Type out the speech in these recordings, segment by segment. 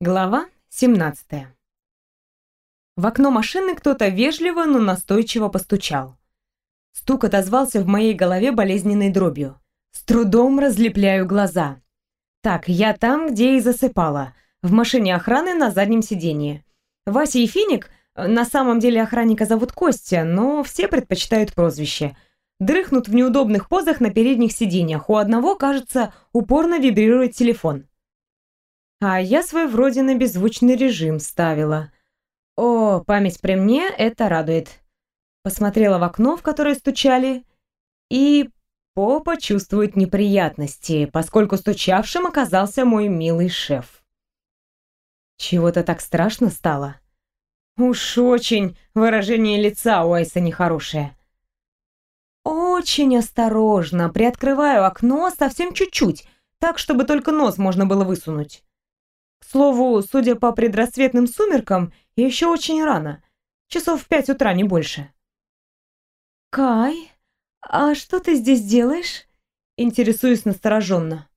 Глава 17. В окно машины кто-то вежливо, но настойчиво постучал. Стук отозвался в моей голове болезненной дробью. С трудом разлепляю глаза. Так, я там, где и засыпала. В машине охраны на заднем сиденье. Вася и Финик, на самом деле охранника зовут Костя, но все предпочитают прозвище. Дрыхнут в неудобных позах на передних сиденьях. У одного, кажется, упорно вибрирует телефон. А я свой вроде на беззвучный режим ставила. О, память при мне, это радует. Посмотрела в окно, в которое стучали, и попа чувствует неприятности, поскольку стучавшим оказался мой милый шеф. Чего-то так страшно стало. Уж очень выражение лица у Айса нехорошее. Очень осторожно приоткрываю окно совсем чуть-чуть, так, чтобы только нос можно было высунуть. К слову, судя по предрассветным сумеркам, еще очень рано. Часов в пять утра, не больше. «Кай, а что ты здесь делаешь?» Интересуюсь настороженно.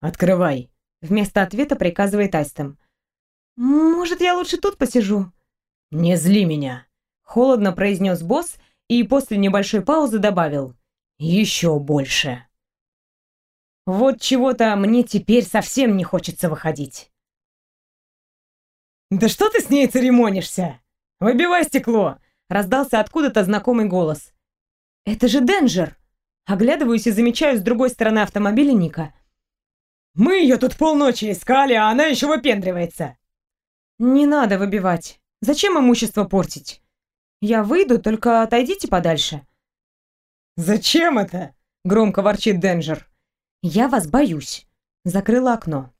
«Открывай», — вместо ответа приказывает Айстем. «Может, я лучше тут посижу?» «Не зли меня», — холодно произнес босс и после небольшой паузы добавил. «Еще больше». Вот чего-то мне теперь совсем не хочется выходить. «Да что ты с ней церемонишься? Выбивай стекло!» Раздался откуда-то знакомый голос. «Это же Денджер!» Оглядываюсь и замечаю с другой стороны автомобиля Ника. «Мы ее тут полночи искали, а она еще выпендривается!» «Не надо выбивать. Зачем имущество портить? Я выйду, только отойдите подальше». «Зачем это?» — громко ворчит Денджер. «Я вас боюсь». Закрыла окно.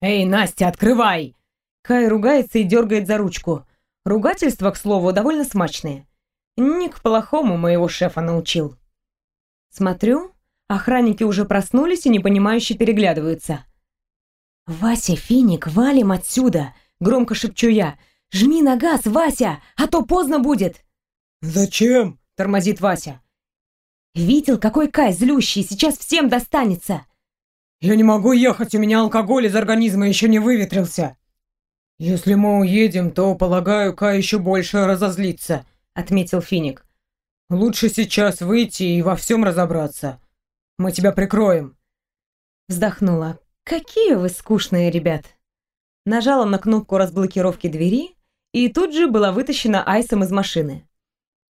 «Эй, Настя, открывай!» Кай ругается и дергает за ручку. Ругательства, к слову, довольно смачные. Ник плохому моего шефа научил. Смотрю, охранники уже проснулись и непонимающе переглядываются. «Вася, Финик, валим отсюда!» — громко шепчу я. «Жми на газ, Вася, а то поздно будет!» «Зачем?» — тормозит Вася. «Видел, какой Кай злющий, сейчас всем достанется!» «Я не могу ехать, у меня алкоголь из организма еще не выветрился!» «Если мы уедем, то, полагаю, Кай еще больше разозлится», — отметил Финик. «Лучше сейчас выйти и во всем разобраться. Мы тебя прикроем». Вздохнула. «Какие вы скучные ребят!» Нажала на кнопку разблокировки двери, и тут же была вытащена Айсом из машины.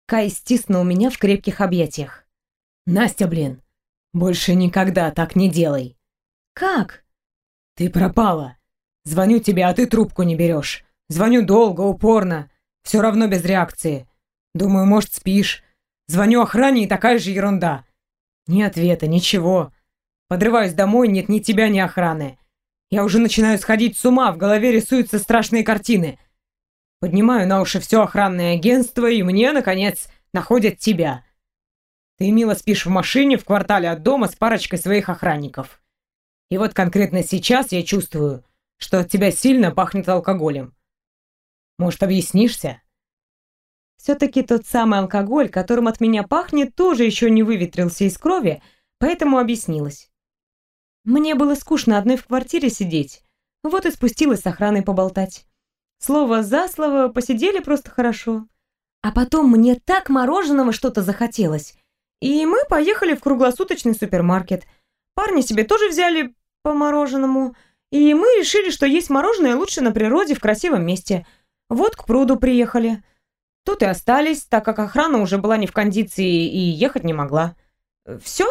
Кай стиснул меня в крепких объятиях. «Настя, блин, больше никогда так не делай!» «Как?» «Ты пропала!» Звоню тебе, а ты трубку не берешь. Звоню долго, упорно. Все равно без реакции. Думаю, может, спишь. Звоню охране и такая же ерунда. Ни ответа, ничего. Подрываюсь домой, нет ни тебя, ни охраны. Я уже начинаю сходить с ума, в голове рисуются страшные картины. Поднимаю на уши все охранное агентство, и мне, наконец, находят тебя. Ты мило спишь в машине в квартале от дома с парочкой своих охранников. И вот конкретно сейчас я чувствую, что от тебя сильно пахнет алкоголем. Может, объяснишься?» Все-таки тот самый алкоголь, которым от меня пахнет, тоже еще не выветрился из крови, поэтому объяснилась. Мне было скучно одной в квартире сидеть, вот и спустилась с охраной поболтать. Слово за слово, посидели просто хорошо. А потом мне так мороженого что-то захотелось, и мы поехали в круглосуточный супермаркет. Парни себе тоже взяли по мороженому, и мы решили, что есть мороженое лучше на природе в красивом месте. Вот к пруду приехали. Тут и остались, так как охрана уже была не в кондиции и ехать не могла. Все?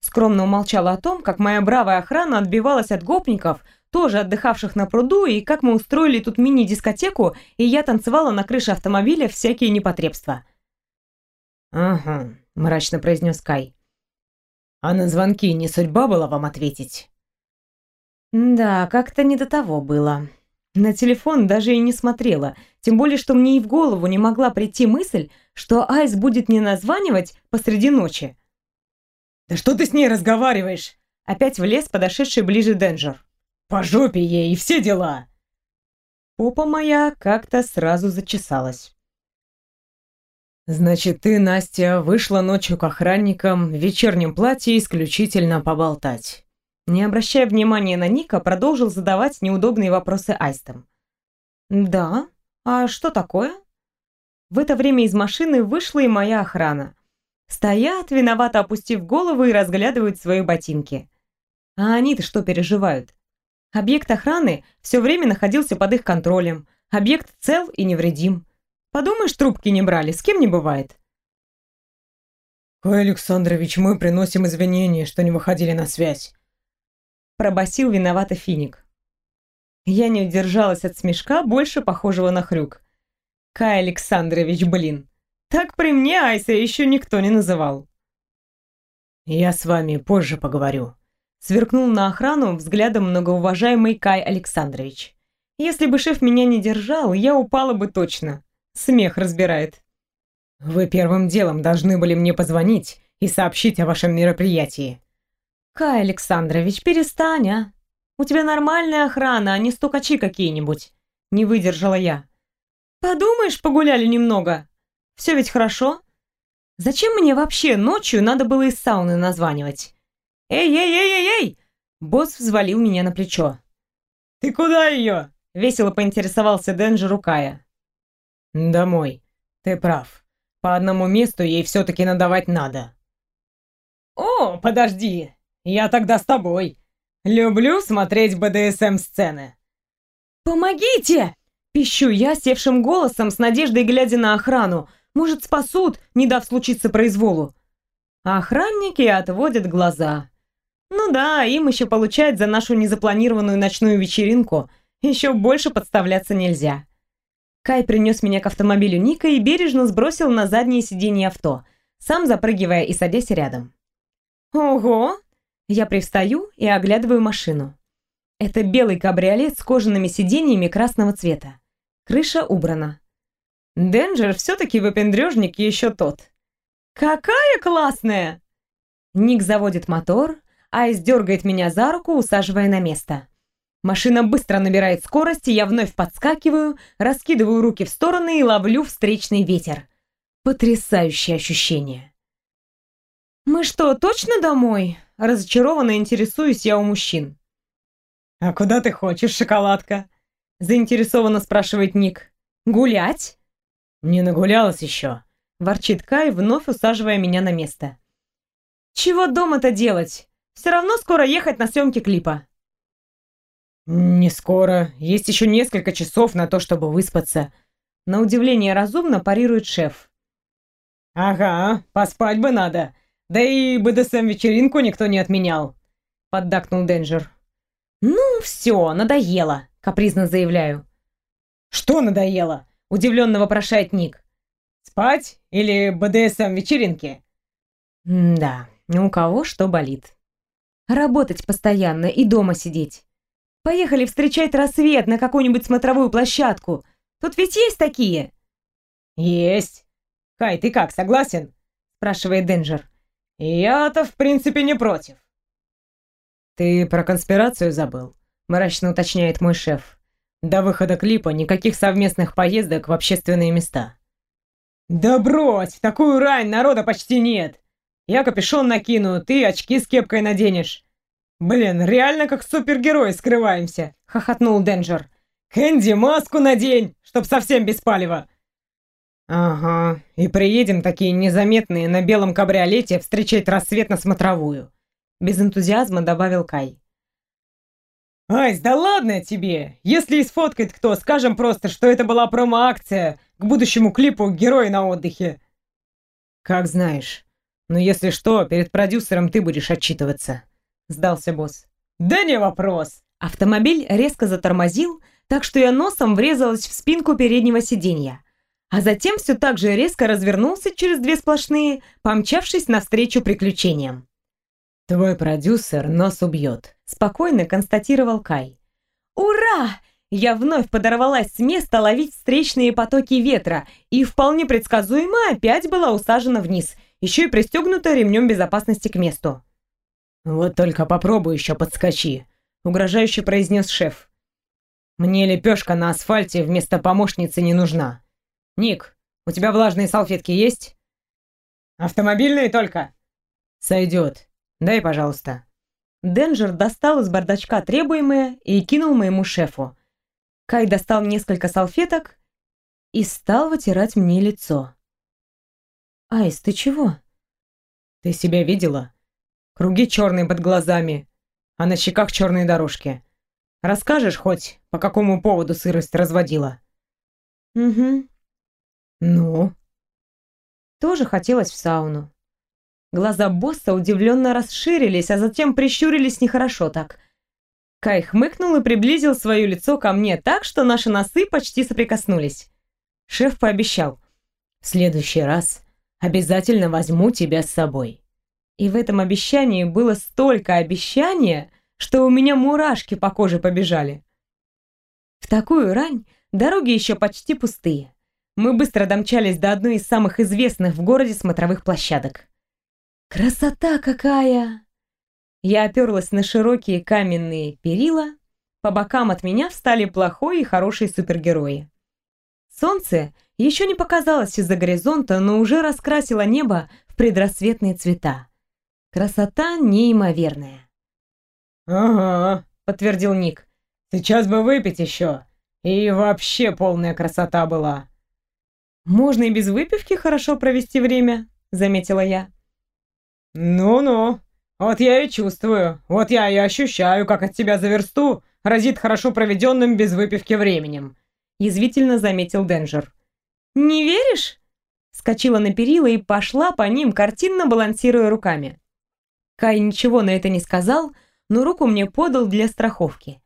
Скромно умолчала о том, как моя бравая охрана отбивалась от гопников, тоже отдыхавших на пруду, и как мы устроили тут мини-дискотеку, и я танцевала на крыше автомобиля всякие непотребства. «Ага», — мрачно произнес Кай. «А на звонки не судьба была вам ответить?» Да, как-то не до того было. На телефон даже и не смотрела, тем более, что мне и в голову не могла прийти мысль, что Айс будет мне названивать посреди ночи. «Да что ты с ней разговариваешь?» Опять влез подошедший ближе Денджер. «По жопе ей и все дела!» Попа моя как-то сразу зачесалась. «Значит, ты, Настя, вышла ночью к охранникам в вечернем платье исключительно поболтать. Не обращая внимания на Ника, продолжил задавать неудобные вопросы Айстом. «Да? А что такое?» В это время из машины вышла и моя охрана. Стоят, виновато опустив головы и разглядывают свои ботинки. А они-то что переживают? Объект охраны все время находился под их контролем. Объект цел и невредим. Подумаешь, трубки не брали, с кем не бывает. «Кой Александрович, мы приносим извинения, что не выходили на связь», пробасил виновато Финик. Я не удержалась от смешка, больше похожего на хрюк. Кай Александрович, блин. Так при мне Айса еще никто не называл. «Я с вами позже поговорю», — сверкнул на охрану взглядом многоуважаемый Кай Александрович. «Если бы шеф меня не держал, я упала бы точно. Смех разбирает». «Вы первым делом должны были мне позвонить и сообщить о вашем мероприятии». «Кай Александрович, перестань, а! У тебя нормальная охрана, а не стукачи какие-нибудь!» Не выдержала я. «Подумаешь, погуляли немного. Все ведь хорошо. Зачем мне вообще ночью надо было из сауны названивать? Эй-эй-эй-эй-эй!» Босс взвалил меня на плечо. «Ты куда ее?» — весело поинтересовался Денджер у Кая. «Домой. Ты прав. По одному месту ей все-таки надавать надо». «О, подожди! Я тогда с тобой. Люблю смотреть БДСМ-сцены». «Помогите!» — пищу я севшим голосом с надеждой глядя на охрану. Может, спасут, не дав случиться произволу. Охранники отводят глаза. Ну да, им еще получать за нашу незапланированную ночную вечеринку. Еще больше подставляться нельзя. Кай принес меня к автомобилю Ника и бережно сбросил на заднее сиденье авто, сам запрыгивая и садясь рядом. «Ого!» Я привстаю и оглядываю машину. Это белый кабриолет с кожаными сиденьями красного цвета. Крыша убрана. Денджер все-таки выпендрежник еще тот. «Какая классная!» Ник заводит мотор, Айс дергает меня за руку, усаживая на место. Машина быстро набирает скорость, и я вновь подскакиваю, раскидываю руки в стороны и ловлю встречный ветер. Потрясающее ощущение. «Мы что, точно домой?» Разочарованно интересуюсь я у мужчин. «А куда ты хочешь, шоколадка?» Заинтересованно спрашивает Ник. «Гулять?» «Не нагулялась еще», ворчит Кай, вновь усаживая меня на место. «Чего дома-то делать? Все равно скоро ехать на съемки клипа». «Не скоро. Есть еще несколько часов на то, чтобы выспаться». На удивление разумно парирует шеф. «Ага, поспать бы надо. Да и БДСМ-вечеринку никто не отменял», — поддакнул Денджер. «Ну, все, надоело», — капризно заявляю. «Что надоело?» — удивленно вопрошает Ник. «Спать или БДСМ-вечеринки?» «Да, у кого что болит. Работать постоянно и дома сидеть. Поехали встречать рассвет на какую-нибудь смотровую площадку. Тут ведь есть такие?» «Есть. Кай, ты как, согласен?» спрашивает Денджер. «Я-то, в принципе, не против». «Ты про конспирацию забыл?» мрачно уточняет мой шеф. «До выхода клипа никаких совместных поездок в общественные места». «Да брось! В такую рань народа почти нет! Я капюшон накину, ты очки с кепкой наденешь. «Блин, реально как супергерои скрываемся!» — хохотнул Денджер. «Кэнди, маску надень, чтоб совсем без палева!» «Ага, и приедем такие незаметные на белом кабриолете встречать рассвет на смотровую», — без энтузиазма добавил Кай. «Айс, да ладно тебе! Если и сфоткает кто, скажем просто, что это была промо-акция к будущему клипу «Герои на отдыхе». «Как знаешь. Но если что, перед продюсером ты будешь отчитываться», сдался босс. «Да не вопрос!» Автомобиль резко затормозил, так что я носом врезалась в спинку переднего сиденья, а затем все так же резко развернулся через две сплошные, помчавшись навстречу приключениям. «Твой продюсер нас убьет», — спокойно констатировал Кай. «Ура!» Я вновь подорвалась с места ловить встречные потоки ветра и вполне предсказуемо опять была усажена вниз, еще и пристегнута ремнем безопасности к месту. «Вот только попробуй еще подскочи», — угрожающе произнес шеф. «Мне лепешка на асфальте вместо помощницы не нужна. Ник, у тебя влажные салфетки есть?» «Автомобильные только?» «Сойдет. Дай, пожалуйста». Денджер достал из бардачка требуемое и кинул моему шефу. Кай достал несколько салфеток и стал вытирать мне лицо. «Айс, ты чего?» «Ты себя видела? Круги черные под глазами, а на щеках черные дорожки. Расскажешь хоть, по какому поводу сырость разводила?» «Угу». «Ну?» Тоже хотелось в сауну. Глаза босса удивленно расширились, а затем прищурились нехорошо так. Кай хмыкнул и приблизил свое лицо ко мне так, что наши носы почти соприкоснулись. Шеф пообещал. «В следующий раз обязательно возьму тебя с собой». И в этом обещании было столько обещания, что у меня мурашки по коже побежали. В такую рань дороги еще почти пустые. Мы быстро домчались до одной из самых известных в городе смотровых площадок. Красота какая! Я оперлась на широкие каменные перила. По бокам от меня встали плохой и хороший супергерои. Солнце еще не показалось из-за горизонта, но уже раскрасило небо в предрассветные цвета. Красота неимоверная. «Ага», — подтвердил Ник. «Сейчас бы выпить еще. И вообще полная красота была». «Можно и без выпивки хорошо провести время», — заметила я. «Ну-ну, вот я и чувствую, вот я и ощущаю, как от тебя за версту разит хорошо проведенным без выпивки временем», язвительно заметил Денджер. «Не веришь?» Скочила на перила и пошла по ним, картинно балансируя руками. Кай ничего на это не сказал, но руку мне подал для страховки.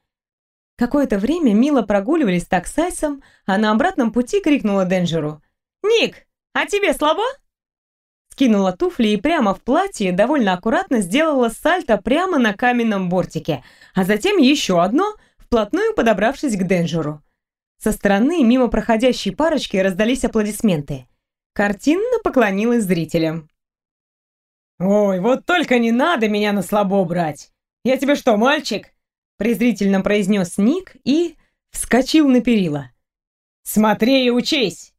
Какое-то время мило прогуливались так с Айсом, а на обратном пути крикнула Денджеру. «Ник, а тебе слабо?» скинула туфли и прямо в платье довольно аккуратно сделала сальто прямо на каменном бортике, а затем еще одно, вплотную подобравшись к Денджеру. Со стороны мимо проходящей парочки раздались аплодисменты. Картинно поклонилась зрителям. «Ой, вот только не надо меня на слабо брать! Я тебе что, мальчик?» презрительно произнес Ник и вскочил на перила. «Смотри и учись!»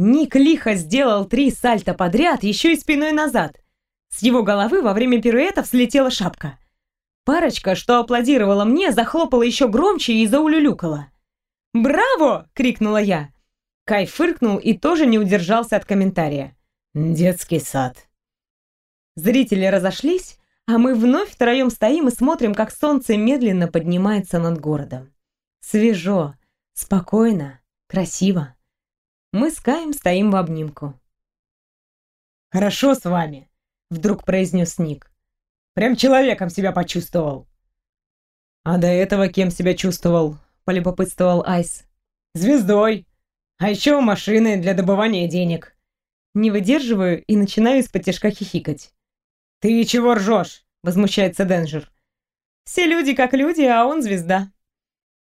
Ник лихо сделал три сальта подряд, еще и спиной назад. С его головы во время пируэта слетела шапка. Парочка, что аплодировала мне, захлопала еще громче и заулюлюкала. «Браво!» — крикнула я. Кай фыркнул и тоже не удержался от комментария. «Детский сад». Зрители разошлись, а мы вновь втроем стоим и смотрим, как солнце медленно поднимается над городом. Свежо, спокойно, красиво. Мы с Каем стоим в обнимку. «Хорошо с вами», — вдруг произнес Ник. «Прям человеком себя почувствовал». «А до этого кем себя чувствовал?» — полюбопытствовал Айс. «Звездой. А еще машины для добывания денег». Не выдерживаю и начинаю из-под тяжка хихикать. «Ты чего ржешь?» — возмущается Денджер. «Все люди как люди, а он звезда».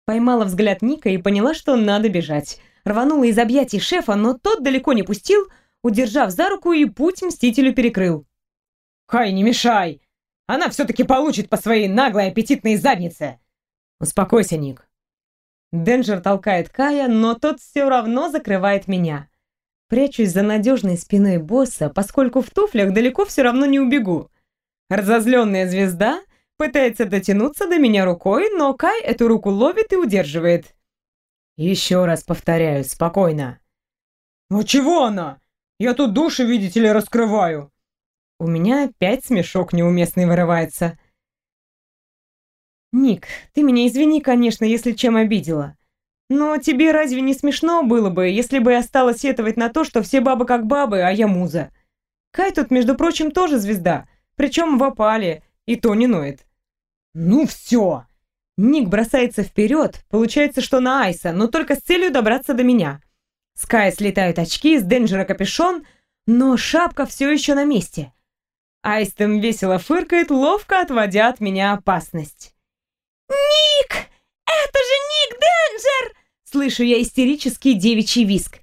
Поймала взгляд Ника и поняла, что надо бежать рванула из объятий шефа, но тот далеко не пустил, удержав за руку и путь мстителю перекрыл. «Хай, не мешай! Она все-таки получит по своей наглой аппетитной заднице!» «Успокойся, Ник!» Денджер толкает Кая, но тот все равно закрывает меня. Прячусь за надежной спиной босса, поскольку в туфлях далеко все равно не убегу. Разозленная звезда пытается дотянуться до меня рукой, но Кай эту руку ловит и удерживает. Еще раз повторяю, спокойно. Ну чего она? Я тут души, видите ли, раскрываю. У меня опять смешок неуместный вырывается. Ник, ты меня извини, конечно, если чем обидела. Но тебе разве не смешно было бы, если бы я стала сетовать на то, что все бабы как бабы, а я муза? Кай тут, между прочим, тоже звезда, причем в опале, и то не ноет. Ну все, Ник бросается вперед, получается, что на Айса, но только с целью добраться до меня. Скай слетают очки, с Денджера капюшон, но шапка все еще на месте. Айстем весело фыркает, ловко отводя от меня опасность. «Ник! Это же Ник Денджер!» Слышу я истерический девичий виск.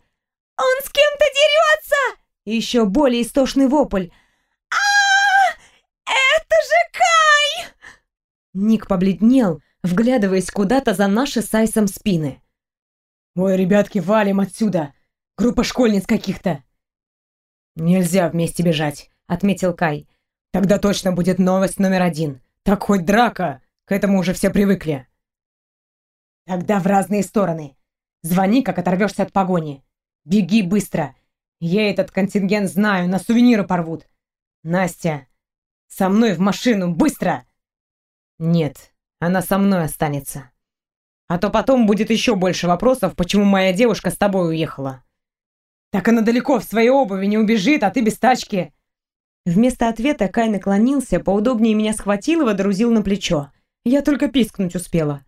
«Он с кем-то дерется!» Еще более истошный вопль. а Это же Кай!» Ник побледнел, вглядываясь куда-то за наши с Айсом спины. «Ой, ребятки, валим отсюда! Группа школьниц каких-то!» «Нельзя вместе бежать», — отметил Кай. «Тогда точно будет новость номер один. Так хоть драка, к этому уже все привыкли. Тогда в разные стороны. Звони, как оторвешься от погони. Беги быстро. Я этот контингент знаю, на сувениры порвут. Настя, со мной в машину, быстро! Нет, она со мной останется. А то потом будет еще больше вопросов, почему моя девушка с тобой уехала. Так она далеко в своей обуви не убежит, а ты без тачки. Вместо ответа Кай наклонился, поудобнее меня схватил и водрузил на плечо. Я только пискнуть успела.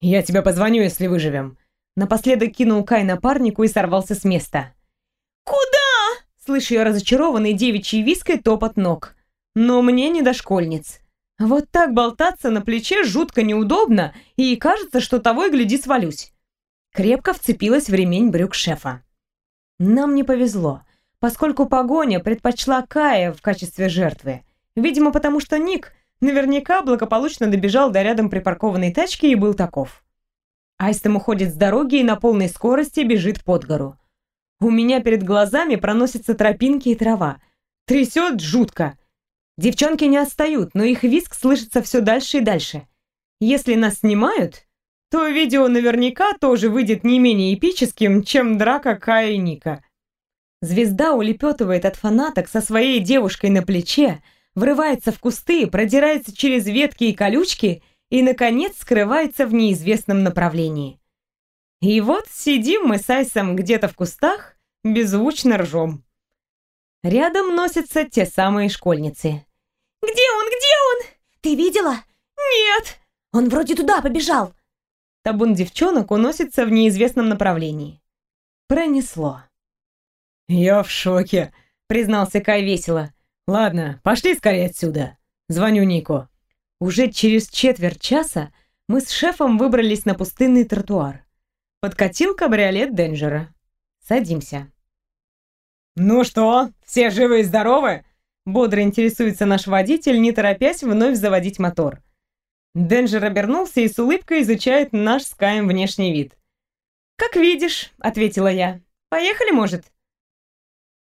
«Я тебе позвоню, если выживем». Напоследок кинул Кай напарнику и сорвался с места. «Куда?» Слышу я разочарованный девичий виск и топот ног. Но мне не до школьниц. Вот так болтаться на плече жутко неудобно, и кажется, что того и гляди свалюсь. Крепко вцепилась в ремень брюк шефа. Нам не повезло, поскольку погоня предпочла Кая в качестве жертвы. Видимо, потому что Ник наверняка благополучно добежал до рядом припаркованной тачки и был таков. Айстем уходит с дороги и на полной скорости бежит под гору. У меня перед глазами проносятся тропинки и трава. Трясет жутко. Девчонки не отстают, но их визг слышится все дальше и дальше. Если нас снимают, то видео наверняка тоже выйдет не менее эпическим, чем драка Кая и Ника. Звезда улепетывает от фанаток со своей девушкой на плече, врывается в кусты, продирается через ветки и колючки и, наконец, скрывается в неизвестном направлении. И вот сидим мы с Айсом где-то в кустах, беззвучно ржем. Рядом носятся те самые школьницы. «Где он? Где он? Ты видела?» «Нет!» «Он вроде туда побежал!» Табун девчонок уносится в неизвестном направлении. Пронесло. «Я в шоке», — признался Кай весело. «Ладно, пошли скорее отсюда. Звоню Нику». Уже через четверть часа мы с шефом выбрались на пустынный тротуар. Подкатил кабриолет Денджера. Садимся. «Ну что, все живы и здоровы?» Бодро интересуется наш водитель, не торопясь вновь заводить мотор. Денджер обернулся и с улыбкой изучает наш с Каем внешний вид. «Как видишь», — ответила я. «Поехали, может?»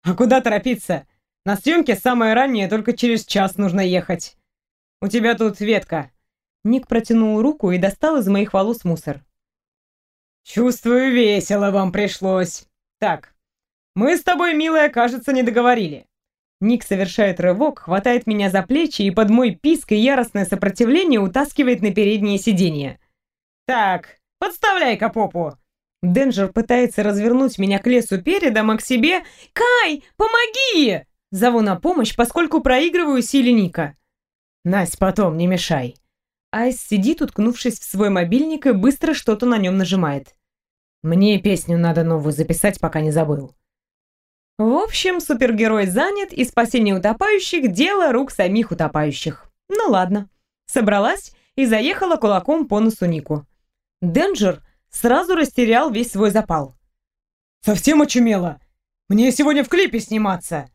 «А куда торопиться? На съемке самое раннее, только через час нужно ехать. У тебя тут ветка». Ник протянул руку и достал из моих волос мусор. «Чувствую, весело вам пришлось. Так, мы с тобой, милая, кажется, не договорили. Ник совершает рывок, хватает меня за плечи и под мой писк и яростное сопротивление утаскивает на переднее сиденье. «Так, подставляй-ка попу!» Денджер пытается развернуть меня к лесу передом, а к себе... «Кай, помоги!» Зову на помощь, поскольку проигрываю силе Ника. «Насть, потом, не мешай!» Айс сидит, уткнувшись в свой мобильник и быстро что-то на нем нажимает. «Мне песню надо новую записать, пока не забыл». В общем, супергерой занят, и спасение утопающих – дело рук самих утопающих. Ну ладно. Собралась и заехала кулаком по носу Нику. Денджер сразу растерял весь свой запал. «Совсем очумела? Мне сегодня в клипе сниматься!»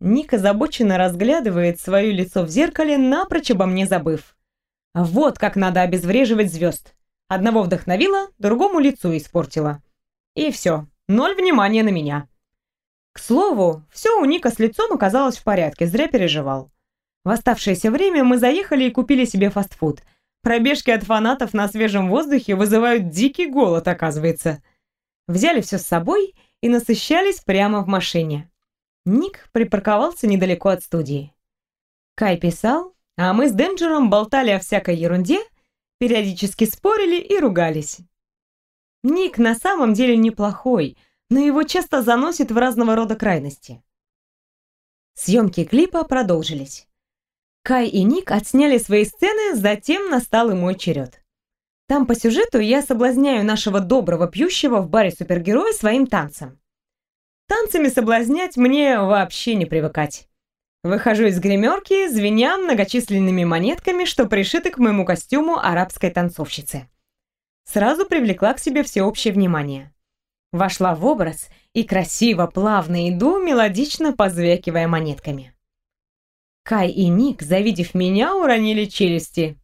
Ник озабоченно разглядывает свое лицо в зеркале, напрочь обо мне забыв. Вот как надо обезвреживать звезд. Одного вдохновила, другому лицо испортила. И все, ноль внимания на меня. К слову, все у Ника с лицом оказалось в порядке, зря переживал. В оставшееся время мы заехали и купили себе фастфуд. Пробежки от фанатов на свежем воздухе вызывают дикий голод, оказывается. Взяли все с собой и насыщались прямо в машине. Ник припарковался недалеко от студии. Кай писал, а мы с Денджером болтали о всякой ерунде, периодически спорили и ругались. Ник на самом деле неплохой, но его часто заносит в разного рода крайности. Съемки клипа продолжились. Кай и Ник отсняли свои сцены, затем настал и мой черед. Там по сюжету я соблазняю нашего доброго пьющего в баре супергероя своим танцем. Танцами соблазнять мне вообще не привыкать. Выхожу из гримерки, звеня многочисленными монетками, что пришиты к моему костюму арабской танцовщицы. Сразу привлекла к себе всеобщее внимание. Вошла в образ и красиво, плавно иду, мелодично позвякивая монетками. Кай и Ник, завидев меня, уронили челюсти.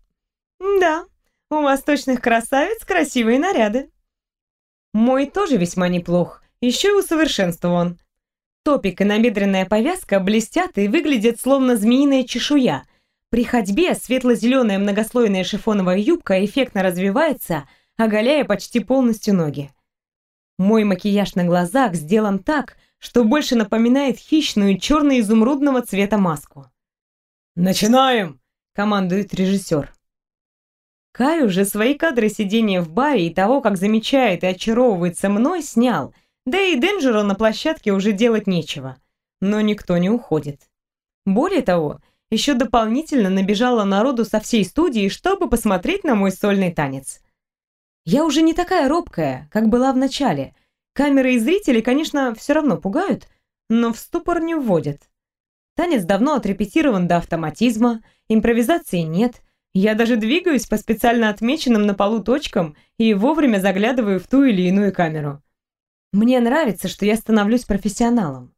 «Да, у восточных красавиц красивые наряды». Мой тоже весьма неплох, еще и усовершенствован. Топик и набедренная повязка блестят и выглядят словно змеиная чешуя, При ходьбе светло-зеленая многослойная шифоновая юбка эффектно развивается, оголяя почти полностью ноги. Мой макияж на глазах сделан так, что больше напоминает хищную черно-изумрудного цвета маску. «Начинаем!» — командует режиссер. Кай уже свои кадры сидения в баре и того, как замечает и очаровывается мной, снял, да и Денджеру на площадке уже делать нечего. Но никто не уходит. Более того, еще дополнительно набежало народу со всей студии, чтобы посмотреть на мой сольный танец. Я уже не такая робкая, как была в начале. Камеры и зрители, конечно, все равно пугают, но в ступор не вводят. Танец давно отрепетирован до автоматизма, импровизации нет. Я даже двигаюсь по специально отмеченным на полу точкам и вовремя заглядываю в ту или иную камеру. Мне нравится, что я становлюсь профессионалом.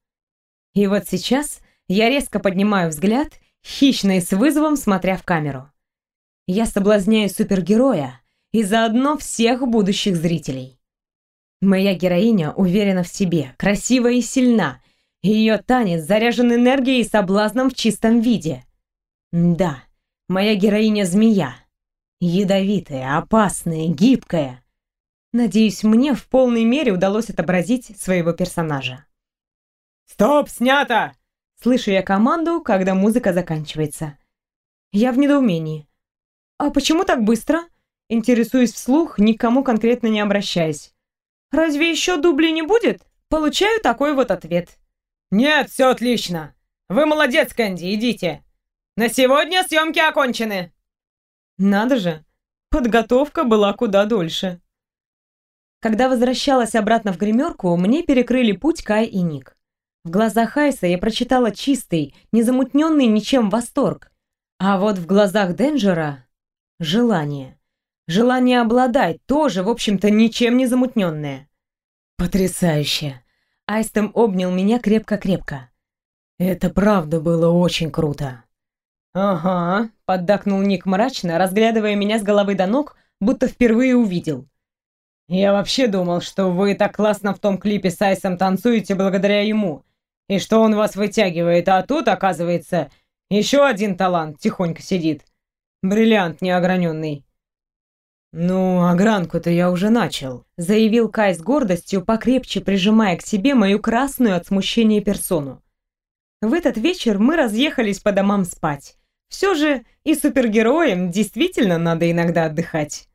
И вот сейчас я резко поднимаю взгляд, хищно и с вызовом смотря в камеру. Я соблазняю супергероя и заодно всех будущих зрителей. Моя героиня уверена в себе, красива и сильна, ее танец заряжен энергией и соблазном в чистом виде. Да, моя героиня змея. Ядовитая, опасная, гибкая. Надеюсь, мне в полной мере удалось отобразить своего персонажа. «Стоп, снято!» Слышу я команду, когда музыка заканчивается. Я в недоумении. «А почему так быстро?» Интересуюсь вслух, никому конкретно не обращаясь. «Разве еще дубли не будет?» Получаю такой вот ответ. «Нет, все отлично. Вы молодец, Кэнди, идите. На сегодня съемки окончены». Надо же, подготовка была куда дольше. Когда возвращалась обратно в гримерку, мне перекрыли путь Кай и Ник. В глазах Хайса я прочитала чистый, незамутненный ничем восторг. А вот в глазах Денджера — желание. Желание обладать тоже, в общем-то, ничем не замутненное. Потрясающе. Айстем обнял меня крепко-крепко. «Это правда было очень круто». «Ага», — поддакнул Ник мрачно, разглядывая меня с головы до ног, будто впервые увидел. «Я вообще думал, что вы так классно в том клипе с Айсом танцуете благодаря ему, и что он вас вытягивает, а тут, оказывается, еще один талант тихонько сидит. Бриллиант неограненный». «Ну, огранку-то я уже начал», — заявил Кай с гордостью, покрепче прижимая к себе мою красную от смущения персону. В этот вечер мы разъехались по домам спать. Все же и супергероям действительно надо иногда отдыхать.